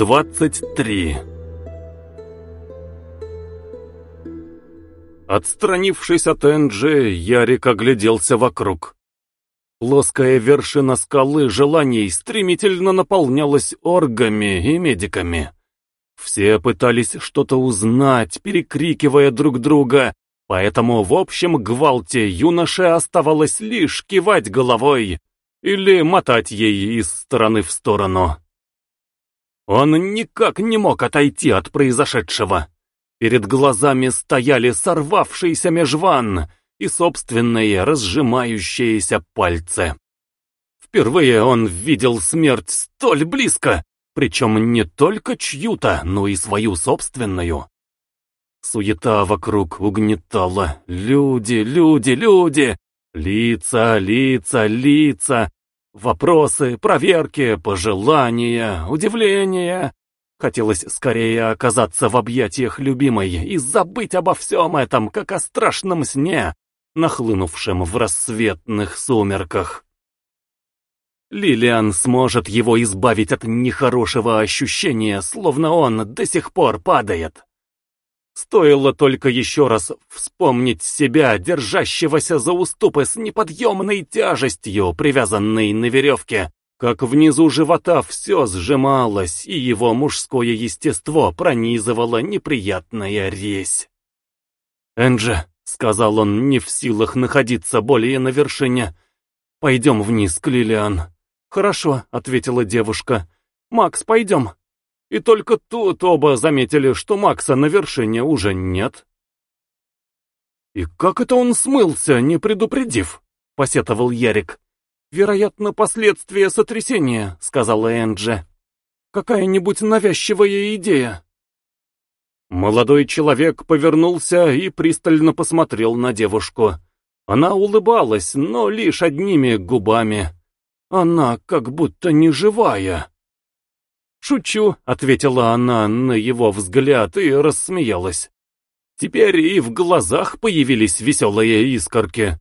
23 Отстранившись от Энджи, Ярик огляделся вокруг. Плоская вершина скалы желаний стремительно наполнялась оргами и медиками. Все пытались что-то узнать, перекрикивая друг друга, поэтому в общем гвалте юноше оставалось лишь кивать головой или мотать ей из стороны в сторону. Он никак не мог отойти от произошедшего. Перед глазами стояли сорвавшиеся межван и собственные разжимающиеся пальцы. Впервые он видел смерть столь близко, причем не только чью-то, но и свою собственную. Суета вокруг угнетала. Люди, люди, люди! Лица, лица, лица! Вопросы, проверки, пожелания, удивления. Хотелось скорее оказаться в объятиях любимой и забыть обо всем этом, как о страшном сне, нахлынувшем в рассветных сумерках. Лилиан сможет его избавить от нехорошего ощущения, словно он до сих пор падает. Стоило только еще раз вспомнить себя, держащегося за уступы с неподъемной тяжестью, привязанной на веревке, как внизу живота все сжималось, и его мужское естество пронизывало неприятная резь. «Энджи», — сказал он, не в силах находиться более на вершине, — «пойдем вниз к Лилиан». «Хорошо», — ответила девушка. «Макс, пойдем». И только тут оба заметили, что Макса на вершине уже нет. «И как это он смылся, не предупредив?» — посетовал Ярик. «Вероятно, последствия сотрясения», — сказала Энджи. «Какая-нибудь навязчивая идея». Молодой человек повернулся и пристально посмотрел на девушку. Она улыбалась, но лишь одними губами. Она как будто не живая. «Шучу», — ответила она на его взгляд и рассмеялась. Теперь и в глазах появились веселые искорки.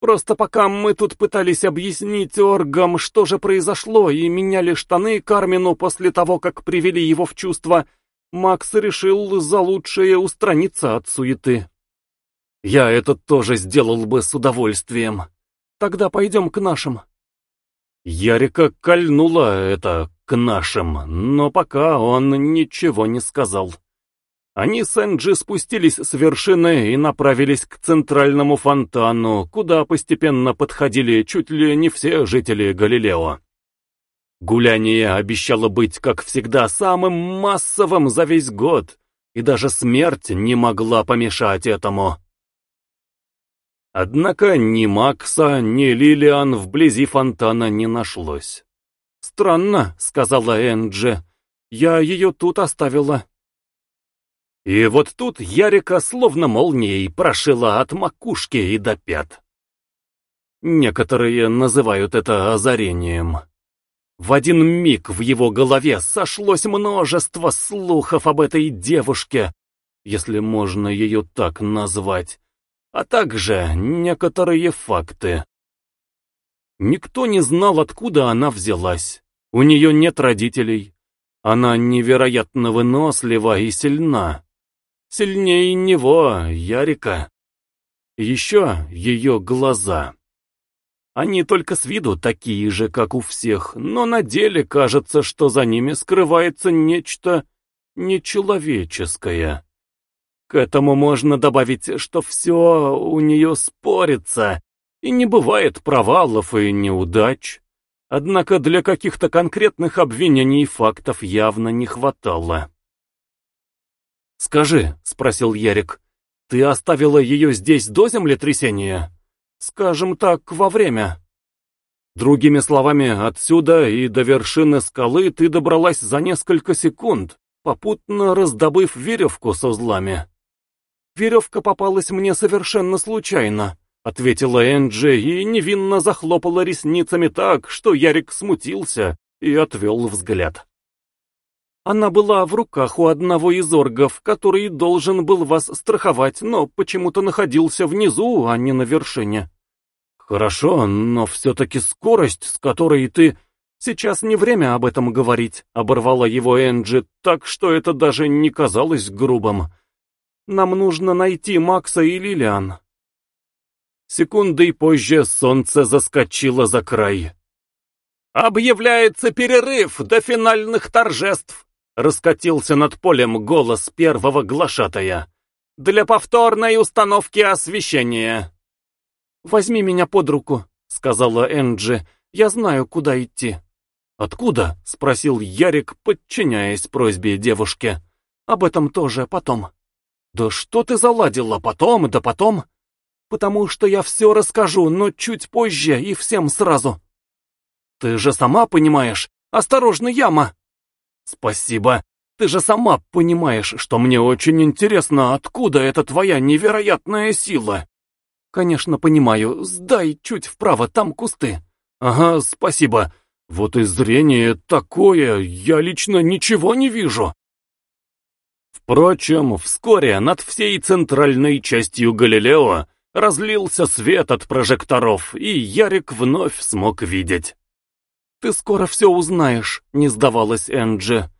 Просто пока мы тут пытались объяснить оргам, что же произошло, и меняли штаны Кармину после того, как привели его в чувство, Макс решил за лучшее устраниться от суеты. Я это тоже сделал бы с удовольствием. Тогда пойдем к нашим. Ярика кольнула это к нашим, но пока он ничего не сказал. Они с Энджи спустились с вершины и направились к центральному фонтану, куда постепенно подходили чуть ли не все жители Галилео. Гуляние обещало быть, как всегда, самым массовым за весь год, и даже смерть не могла помешать этому. Однако ни Макса, ни Лилиан вблизи фонтана не нашлось. «Странно», — сказала Энджи. «Я ее тут оставила». И вот тут Ярика словно молнией прошила от макушки и до пят. Некоторые называют это озарением. В один миг в его голове сошлось множество слухов об этой девушке, если можно ее так назвать, а также некоторые факты. Никто не знал, откуда она взялась. У нее нет родителей. Она невероятно вынослива и сильна. Сильнее него, Ярика. Еще ее глаза. Они только с виду такие же, как у всех, но на деле кажется, что за ними скрывается нечто нечеловеческое. К этому можно добавить, что все у нее спорится, и не бывает провалов и неудач. Однако для каких-то конкретных обвинений фактов явно не хватало. «Скажи», — спросил Ярик, — «ты оставила ее здесь до землетрясения?» «Скажем так, во время». Другими словами, отсюда и до вершины скалы ты добралась за несколько секунд, попутно раздобыв веревку с узлами. Веревка попалась мне совершенно случайно, ответила Энджи и невинно захлопала ресницами так, что Ярик смутился и отвел взгляд. Она была в руках у одного из оргов, который должен был вас страховать, но почему-то находился внизу, а не на вершине. Хорошо, но все-таки скорость, с которой ты... «Сейчас не время об этом говорить», — оборвала его Энджи, так что это даже не казалось грубым. «Нам нужно найти Макса и Лилиан». Секундой позже солнце заскочило за край. «Объявляется перерыв до финальных торжеств!» — раскатился над полем голос первого глашатая. «Для повторной установки освещения!» «Возьми меня под руку», — сказала Энджи. «Я знаю, куда идти». «Откуда?» — спросил Ярик, подчиняясь просьбе девушки. «Об этом тоже потом». «Да что ты заладила потом, да потом?» «Потому что я все расскажу, но чуть позже и всем сразу». «Ты же сама понимаешь. Осторожно, яма!» «Спасибо. Ты же сама понимаешь, что мне очень интересно, откуда эта твоя невероятная сила». «Конечно, понимаю. Сдай чуть вправо, там кусты». «Ага, спасибо. Вот и зрение такое, я лично ничего не вижу». Впрочем, вскоре над всей центральной частью Галилео разлился свет от прожекторов, и Ярик вновь смог видеть. «Ты скоро все узнаешь», — не сдавалась Энджи.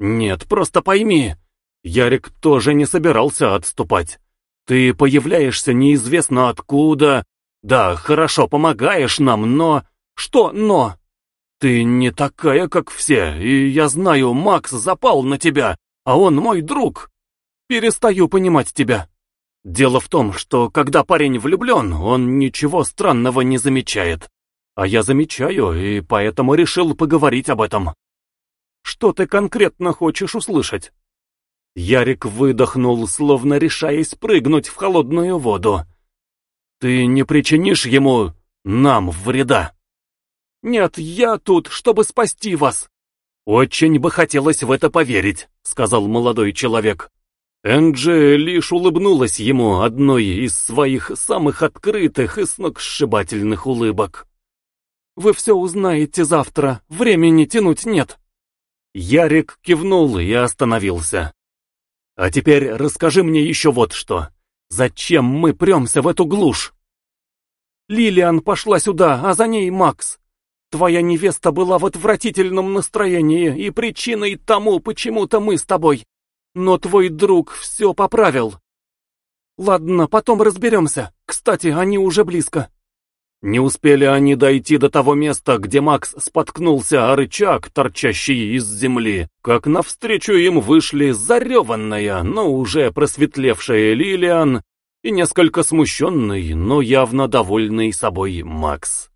«Нет, просто пойми». Ярик тоже не собирался отступать. «Ты появляешься неизвестно откуда. Да, хорошо, помогаешь нам, но...» «Что «но»?» «Ты не такая, как все, и я знаю, Макс запал на тебя, а он мой друг. Перестаю понимать тебя. Дело в том, что когда парень влюблен, он ничего странного не замечает. А я замечаю, и поэтому решил поговорить об этом. Что ты конкретно хочешь услышать? Ярик выдохнул, словно решаясь прыгнуть в холодную воду. Ты не причинишь ему, нам, вреда? Нет, я тут, чтобы спасти вас. Очень бы хотелось в это поверить, сказал молодой человек. Энджи лишь улыбнулась ему одной из своих самых открытых и сногсшибательных улыбок. Вы все узнаете завтра, времени тянуть нет. Ярик кивнул и остановился. А теперь расскажи мне еще вот что. Зачем мы премся в эту глушь? Лилиан пошла сюда, а за ней Макс. Твоя невеста была в отвратительном настроении и причиной тому, почему-то мы с тобой. Но твой друг все поправил. Ладно, потом разберемся. Кстати, они уже близко. Не успели они дойти до того места, где Макс споткнулся о рычаг, торчащий из земли, как навстречу им вышли зареванная, но уже просветлевшая Лилиан и несколько смущенный, но явно довольный собой Макс.